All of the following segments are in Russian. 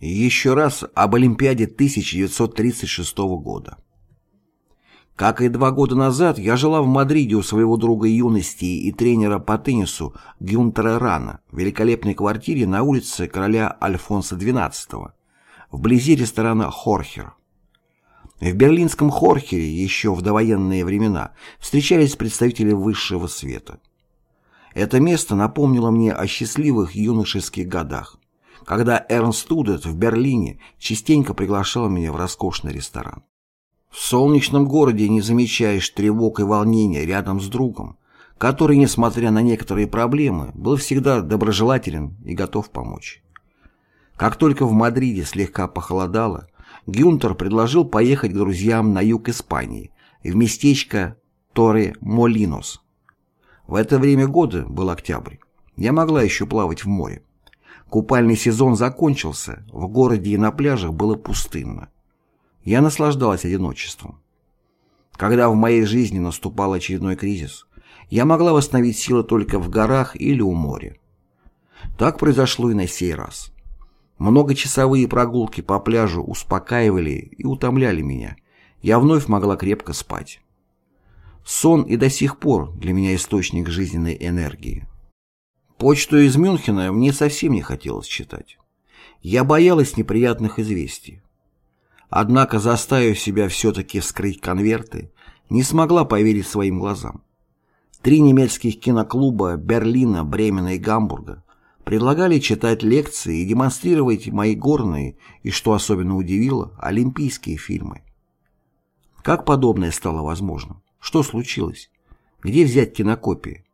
Еще раз об Олимпиаде 1936 года. Как и два года назад, я жила в Мадриде у своего друга юности и тренера по теннису Гюнтера Рана в великолепной квартире на улице короля Альфонса XII, вблизи ресторана «Хорхер». В берлинском Хорхере еще в довоенные времена встречались представители высшего света. Это место напомнило мне о счастливых юношеских годах когда Эрнст Студет в Берлине частенько приглашал меня в роскошный ресторан. В солнечном городе не замечаешь тревог и волнения рядом с другом, который, несмотря на некоторые проблемы, был всегда доброжелателен и готов помочь. Как только в Мадриде слегка похолодало, Гюнтер предложил поехать к друзьям на юг Испании, в местечко Торре-Молинос. В это время года был октябрь. Я могла еще плавать в море. Купальный сезон закончился, в городе и на пляжах было пустынно. Я наслаждалась одиночеством. Когда в моей жизни наступал очередной кризис, я могла восстановить силы только в горах или у моря. Так произошло и на сей раз. Многочасовые прогулки по пляжу успокаивали и утомляли меня. Я вновь могла крепко спать. Сон и до сих пор для меня источник жизненной энергии. Почту из Мюнхена мне совсем не хотелось читать. Я боялась неприятных известий. Однако, заставив себя все-таки вскрыть конверты, не смогла поверить своим глазам. Три немецких киноклуба Берлина, Бремена и Гамбурга предлагали читать лекции и демонстрировать мои горные и, что особенно удивило, олимпийские фильмы. Как подобное стало возможным? Что случилось? Где взять кинокопии?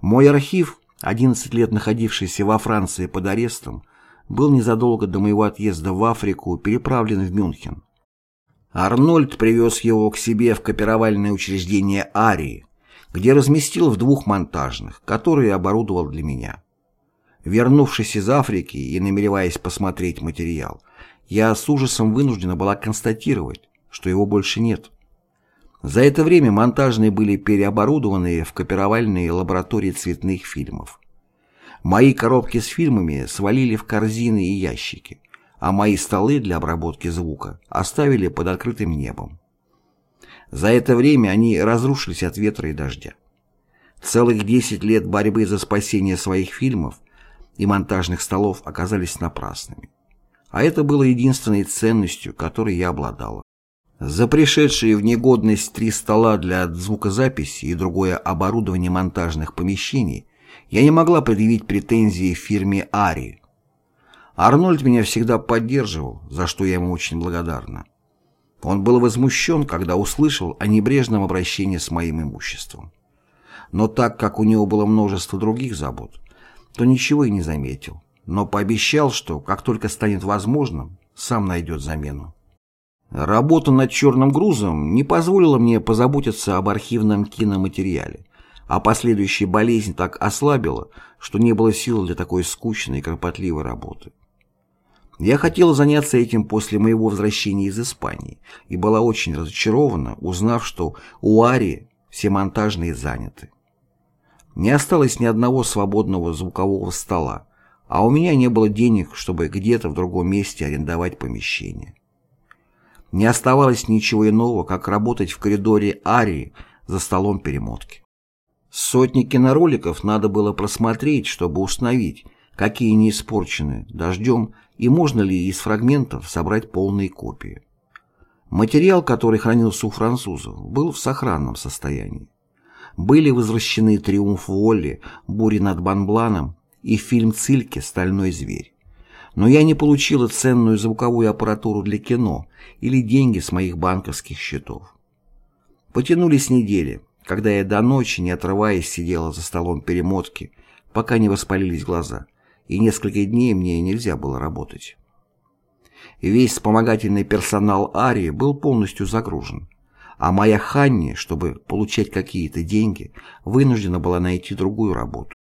Мой архив 11 лет находившийся во Франции под арестом, был незадолго до моего отъезда в Африку переправлен в Мюнхен. Арнольд привез его к себе в копировальное учреждение Арии, где разместил в двух монтажных, которые оборудовал для меня. Вернувшись из Африки и намереваясь посмотреть материал, я с ужасом вынуждена была констатировать, что его больше нет. За это время монтажные были переоборудованы в копировальные лаборатории цветных фильмов. Мои коробки с фильмами свалили в корзины и ящики, а мои столы для обработки звука оставили под открытым небом. За это время они разрушились от ветра и дождя. Целых 10 лет борьбы за спасение своих фильмов и монтажных столов оказались напрасными. А это было единственной ценностью, которой я обладала. За пришедшие в негодность три стола для звукозаписи и другое оборудование монтажных помещений я не могла предъявить претензии фирме «Ари». Арнольд меня всегда поддерживал, за что я ему очень благодарна. Он был возмущен, когда услышал о небрежном обращении с моим имуществом. Но так как у него было множество других забот, то ничего и не заметил, но пообещал, что, как только станет возможным, сам найдет замену. Работа над «Черным грузом» не позволила мне позаботиться об архивном киноматериале, а последующая болезнь так ослабила, что не было сил для такой скучной и кропотливой работы. Я хотела заняться этим после моего возвращения из Испании и была очень разочарована, узнав, что у Ари все монтажные заняты. Не осталось ни одного свободного звукового стола, а у меня не было денег, чтобы где-то в другом месте арендовать помещение. Не оставалось ничего иного, как работать в коридоре Арии за столом перемотки. Сотни кинороликов надо было просмотреть, чтобы установить, какие не испорчены дождем и можно ли из фрагментов собрать полные копии. Материал, который хранился у французов, был в сохранном состоянии. Были возвращены «Триумф воли», «Бури над Банбланом» и фильм «Цильке. Стальной зверь». Но я не получила ценную звуковую аппаратуру для кино или деньги с моих банковских счетов. Потянулись недели, когда я до ночи, не отрываясь, сидела за столом перемотки, пока не воспалились глаза, и несколько дней мне нельзя было работать. Весь вспомогательный персонал Арии был полностью загружен, а моя Ханни, чтобы получать какие-то деньги, вынуждена была найти другую работу.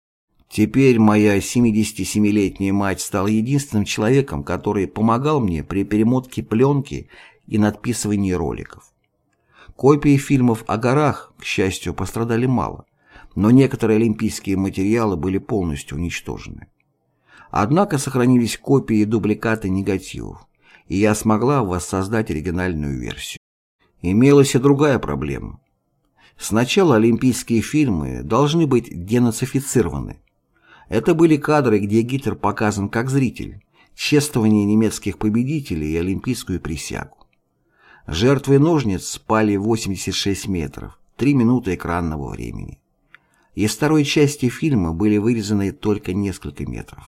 Теперь моя 77-летняя мать стала единственным человеком, который помогал мне при перемотке пленки и надписывании роликов. Копии фильмов о горах, к счастью, пострадали мало, но некоторые олимпийские материалы были полностью уничтожены. Однако сохранились копии и дубликаты негативов, и я смогла воссоздать оригинальную версию. Имелась и другая проблема. Сначала олимпийские фильмы должны быть денацифицированы. Это были кадры, где Гитлер показан как зритель, чествование немецких победителей и олимпийскую присягу. Жертвы ножниц спали 86 метров, 3 минуты экранного времени. Из второй части фильма были вырезаны только несколько метров.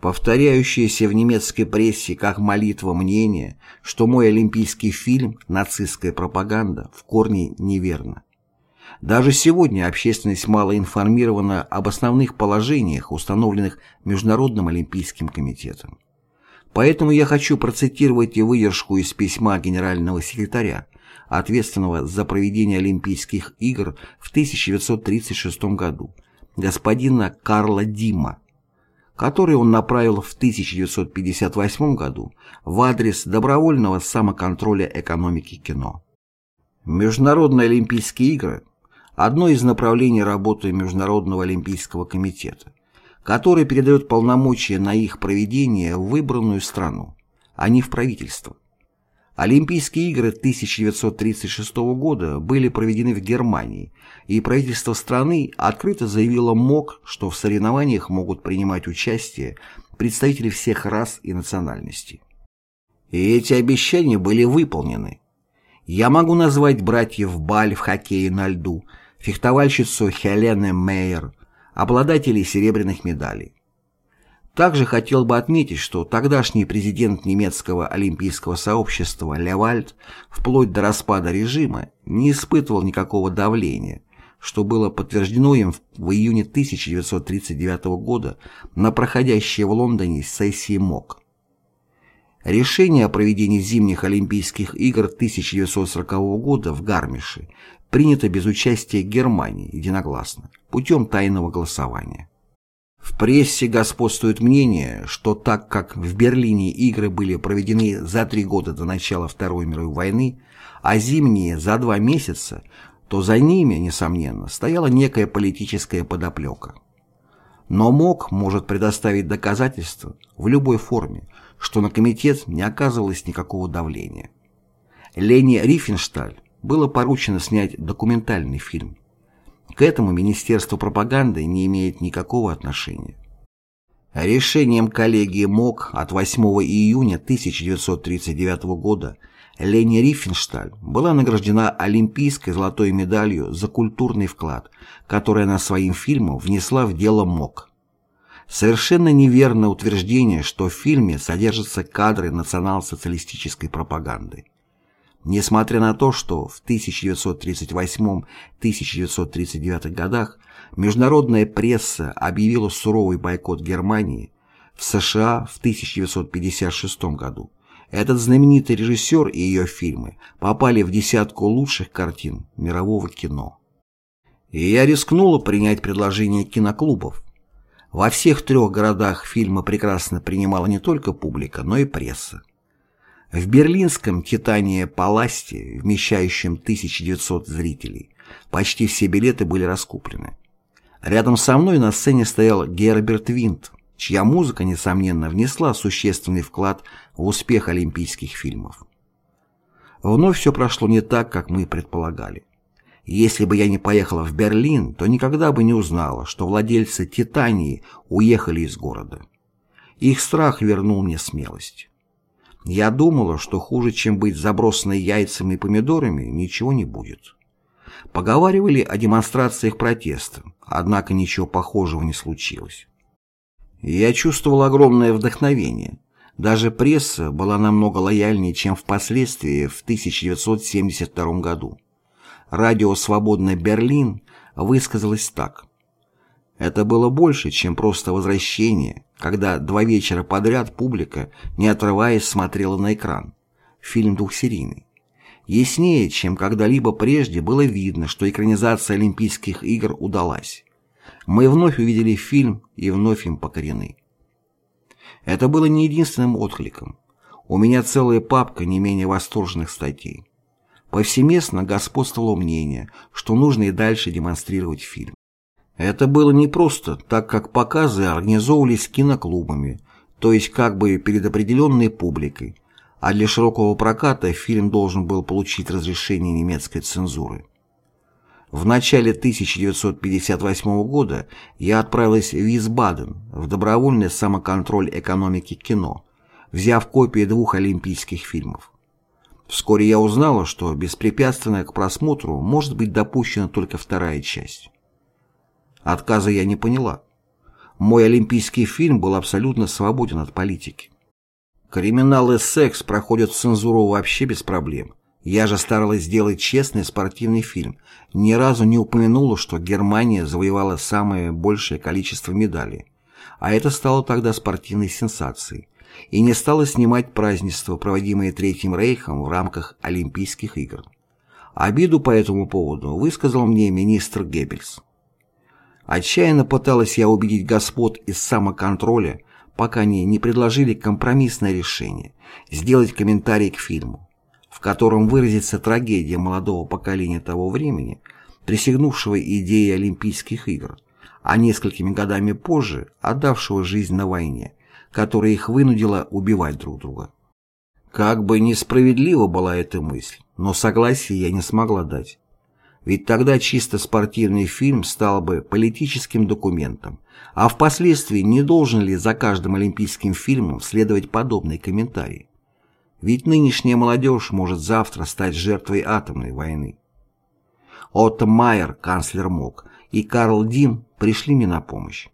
Повторяющееся в немецкой прессе как молитва мнение, что мой олимпийский фильм «Нацистская пропаганда» в корне неверно. Даже сегодня общественность мало информирована об основных положениях, установленных Международным олимпийским комитетом. Поэтому я хочу процитировать и выдержку из письма генерального секретаря, ответственного за проведение Олимпийских игр в 1936 году, господина Карла Дима, который он направил в 1958 году в адрес добровольного самоконтроля экономики кино. Международные Олимпийские игры – одно из направлений работы Международного Олимпийского комитета, который передает полномочия на их проведение в выбранную страну, а не в правительство. Олимпийские игры 1936 года были проведены в Германии, и правительство страны открыто заявило МОК, что в соревнованиях могут принимать участие представители всех рас и национальностей. И эти обещания были выполнены. Я могу назвать братьев Баль в хоккее на льду, фехтовальщицу Хелене Мейер, обладателей серебряных медалей. Также хотел бы отметить, что тогдашний президент немецкого олимпийского сообщества Левальд вплоть до распада режима не испытывал никакого давления, что было подтверждено им в июне 1939 года на проходящей в Лондоне сессии МОК. Решение о проведении зимних Олимпийских игр 1940 года в Гармише принято без участия Германии единогласно, путем тайного голосования. В прессе господствует мнение, что так как в Берлине игры были проведены за три года до начала Второй мировой войны, а зимние за два месяца, то за ними, несомненно, стояла некая политическая подоплека. Но МОК может предоставить доказательства в любой форме, что на комитет не оказывалось никакого давления. Лене Рифеншталь было поручено снять документальный фильм. К этому Министерство пропаганды не имеет никакого отношения. Решением коллегии МОК от 8 июня 1939 года Лени Рифеншталь была награждена Олимпийской золотой медалью за культурный вклад, который она своим фильмом внесла в дело МОК. Совершенно неверно утверждение, что в фильме содержатся кадры национал-социалистической пропаганды. Несмотря на то, что в 1938-1939 годах международная пресса объявила суровый бойкот Германии, в США в 1956 году этот знаменитый режиссер и ее фильмы попали в десятку лучших картин мирового кино. И я рискнула принять предложение киноклубов. Во всех трех городах фильмы прекрасно принимала не только публика, но и пресса. В берлинском «Титане Паласте», вмещающем 1900 зрителей, почти все билеты были раскуплены. Рядом со мной на сцене стоял Герберт Винт, чья музыка, несомненно, внесла существенный вклад в успех олимпийских фильмов. Вновь все прошло не так, как мы предполагали. Если бы я не поехала в Берлин, то никогда бы не узнала, что владельцы «Титании» уехали из города. Их страх вернул мне смелость. Я думала, что хуже, чем быть забросанной яйцами и помидорами, ничего не будет. Поговаривали о демонстрациях протеста, однако ничего похожего не случилось. Я чувствовал огромное вдохновение. Даже пресса была намного лояльнее, чем впоследствии в 1972 году. Радио «Свободный Берлин» высказалось так. Это было больше, чем просто возвращение, когда два вечера подряд публика, не отрываясь, смотрела на экран. Фильм двухсерийный. Яснее, чем когда-либо прежде, было видно, что экранизация Олимпийских игр удалась. Мы вновь увидели фильм и вновь им покорены. Это было не единственным откликом. У меня целая папка не менее восторженных статей. Повсеместно господствовало мнение, что нужно и дальше демонстрировать фильм. Это было непросто, так как показы организовывались киноклубами, то есть как бы перед определенной публикой, а для широкого проката фильм должен был получить разрешение немецкой цензуры. В начале 1958 года я отправилась в Висбаден в добровольный самоконтроль экономики кино, взяв копии двух олимпийских фильмов. Вскоре я узнала, что беспрепятственно к просмотру может быть допущена только вторая часть. Отказа я не поняла. Мой олимпийский фильм был абсолютно свободен от политики. Криминал и секс проходят цензуру вообще без проблем. Я же старалась сделать честный спортивный фильм. Ни разу не упомянула, что Германия завоевала самое большее количество медалей. А это стало тогда спортивной сенсацией. И не стала снимать празднества, проводимые Третьим Рейхом в рамках Олимпийских игр. Обиду по этому поводу высказал мне министр Геббельс. Отчаянно пыталась я убедить господ из самоконтроля, пока они не предложили компромиссное решение – сделать комментарий к фильму, в котором выразится трагедия молодого поколения того времени, присягнувшего идее Олимпийских игр, а несколькими годами позже отдавшего жизнь на войне, которая их вынудила убивать друг друга. Как бы несправедлива была эта мысль, но согласия я не смогла дать. Ведь тогда чисто спортивный фильм стал бы политическим документом, а впоследствии не должен ли за каждым олимпийским фильмом следовать подобный комментарий? Ведь нынешняя молодежь может завтра стать жертвой атомной войны. Отто Майер, канцлер МОК, и Карл Дим пришли мне на помощь.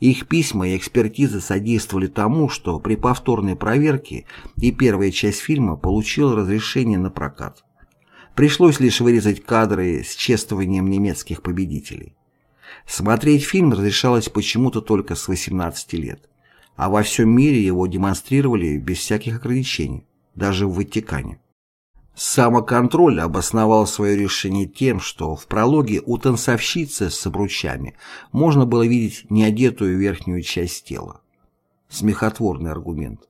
Их письма и экспертизы содействовали тому, что при повторной проверке и первая часть фильма получила разрешение на прокат. Пришлось лишь вырезать кадры с чествованием немецких победителей. Смотреть фильм разрешалось почему-то только с 18 лет, а во всем мире его демонстрировали без всяких ограничений, даже в Ватикане. Самоконтроль обосновал свое решение тем, что в прологе у танцовщицы с обручами можно было видеть неодетую верхнюю часть тела. Смехотворный аргумент.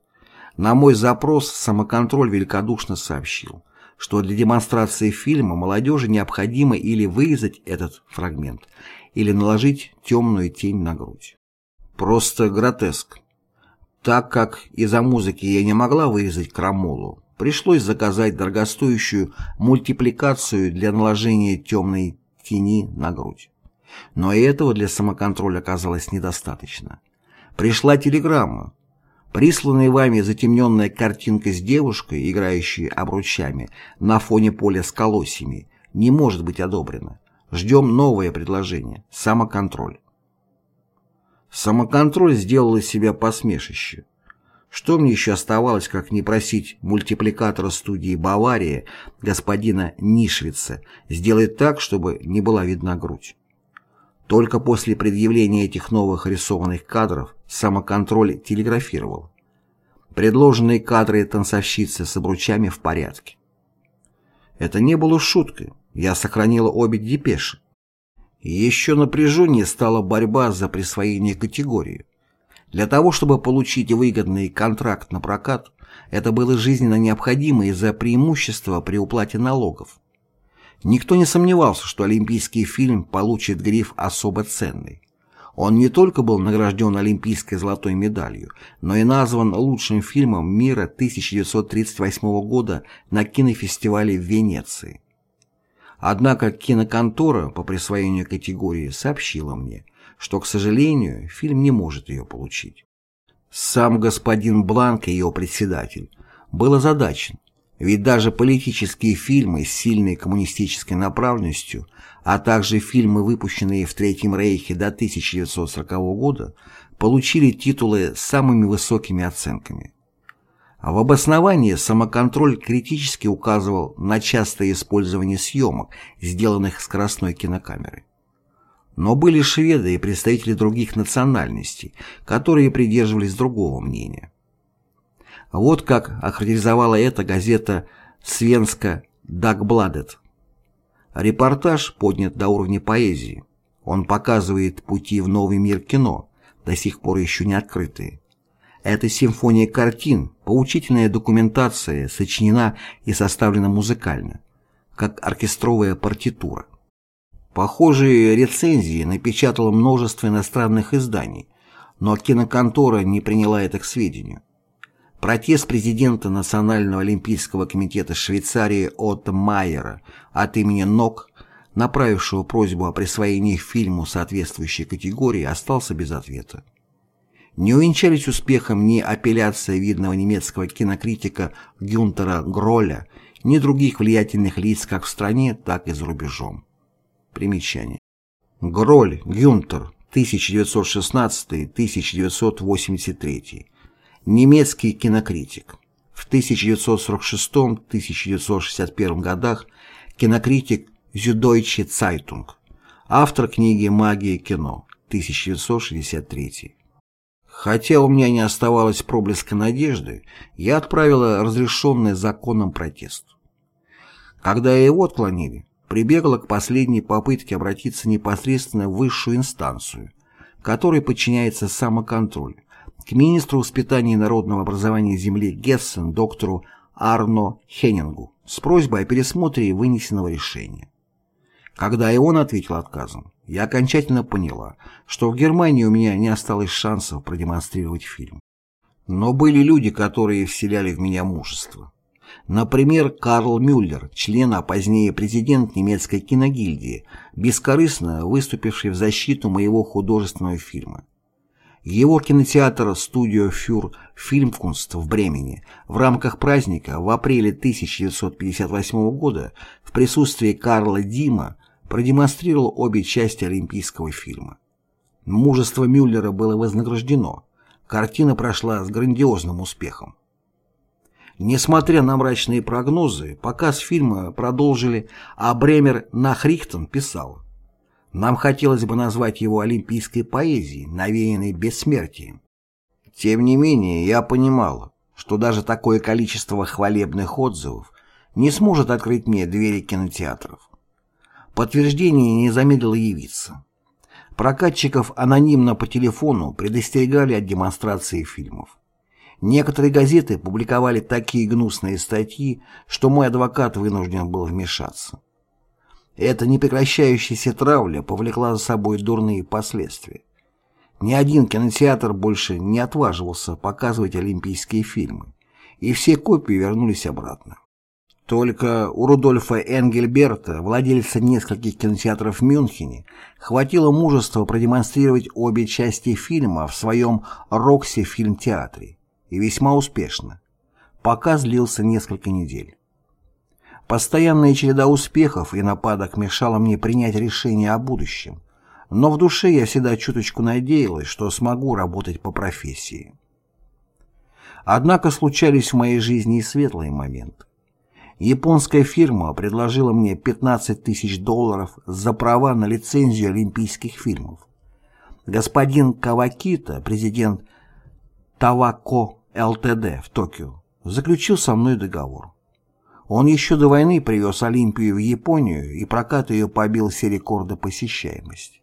На мой запрос самоконтроль великодушно сообщил – что для демонстрации фильма молодежи необходимо или вырезать этот фрагмент, или наложить темную тень на грудь. Просто гротеск. Так как из-за музыки я не могла вырезать крамолу, пришлось заказать дорогостоящую мультипликацию для наложения темной тени на грудь. Но и этого для самоконтроля оказалось недостаточно. Пришла телеграмма, Присланная вами затемненная картинка с девушкой, играющей обручами, на фоне поля с колосьями, не может быть одобрена. Ждем новое предложение. Самоконтроль. Самоконтроль сделал из себя посмешище. Что мне еще оставалось, как не просить мультипликатора студии «Бавария» господина Нишвица сделать так, чтобы не была видна грудь. Только после предъявления этих новых рисованных кадров самоконтроль телеграфировал. Предложенные кадры танцовщицы с обручами в порядке. Это не было шуткой, я сохранила обе депеши. Еще напряженнее стала борьба за присвоение категории. Для того, чтобы получить выгодный контракт на прокат, это было жизненно необходимо из-за преимущества при уплате налогов. Никто не сомневался, что олимпийский фильм получит гриф «особо ценный». Он не только был награжден Олимпийской золотой медалью, но и назван лучшим фильмом мира 1938 года на кинофестивале в Венеции. Однако киноконтора по присвоению категории сообщила мне, что, к сожалению, фильм не может ее получить. Сам господин Бланк, ее председатель, был озадачен, ведь даже политические фильмы с сильной коммунистической направленностью, а также фильмы, выпущенные в Третьем Рейхе до 1940 года, получили титулы с самыми высокими оценками. А в обосновании самоконтроль критически указывал на частое использование съемок, сделанных скоростной кинокамерой. Но были шведы и представители других национальностей, которые придерживались другого мнения. Вот как охарактеризовала это газета «Свенска Дагбладет». Репортаж поднят до уровня поэзии. Он показывает пути в новый мир кино, до сих пор еще не открытые. Эта симфония картин, поучительная документация, сочинена и составлена музыкально, как оркестровая партитура. Похожие рецензии напечатало множество иностранных изданий, но киноконтора не приняла это к сведению. Протест президента Национального олимпийского комитета Швейцарии Отто Майера от имени НОК, направившего просьбу о присвоении фильму соответствующей категории, остался без ответа. Не увенчались успехом ни апелляция видного немецкого кинокритика Гюнтера Гроля, ни других влиятельных лиц как в стране, так и за рубежом. Примечание. Гроль Гюнтер, 1916-1983. Немецкий кинокритик. В 1946-1961 годах кинокритик Süddeutsche Zeitung. Автор книги «Магия кино» 1963. Хотя у меня не оставалось проблеска надежды, я отправила разрешенный законом протест. Когда его отклонили, прибегла к последней попытке обратиться непосредственно в высшую инстанцию, которой подчиняется самоконтроль, к министру воспитания и народного образования земли Гессен доктору Арно Хеннингу с просьбой о пересмотре вынесенного решения. Когда и он ответил отказом, я окончательно поняла, что в Германии у меня не осталось шансов продемонстрировать фильм. Но были люди, которые вселяли в меня мужество. Например, Карл Мюллер, член, а позднее президент немецкой киногильдии, бескорыстно выступивший в защиту моего художественного фильма. Его кинотеатр «Студио Фюр Фильмкунст» в Бремени в рамках праздника в апреле 1958 года в присутствии Карла Дима продемонстрировал обе части олимпийского фильма. Мужество Мюллера было вознаграждено. Картина прошла с грандиозным успехом. Несмотря на мрачные прогнозы, показ фильма продолжили, а Бремер Нахрихтен писал «Нам хотелось бы назвать его олимпийской поэзией, навеянной бессмертием. Тем не менее, я понимал, что даже такое количество хвалебных отзывов не сможет открыть мне двери кинотеатров. Подтверждение не замедлило явиться. Прокатчиков анонимно по телефону предостерегали от демонстрации фильмов. Некоторые газеты публиковали такие гнусные статьи, что мой адвокат вынужден был вмешаться. Эта непрекращающаяся травля повлекла за собой дурные последствия. Ни один кинотеатр больше не отваживался показывать олимпийские фильмы, и все копии вернулись обратно. Только у Рудольфа Энгельберта, владельца нескольких кинотеатров в Мюнхене, хватило мужества продемонстрировать обе части фильма в своем Рокси фильм-театре и весьма успешно. Показ длился несколько недель. Постоянная череда успехов и нападок мешала мне принять решение о будущем, но в душе я всегда чуточку надеялась, что смогу работать по профессии. Однако случались в моей жизни и светлые моменты. Японская фирма предложила мне 15 тысяч долларов за права на лицензию олимпийских фильмов. Господин Кавакита, президент Тавако ЛТД в Токио, заключил со мной договор. Он еще до войны привез Олимпию в Японию и прокат ее побил все рекорды посещаемости.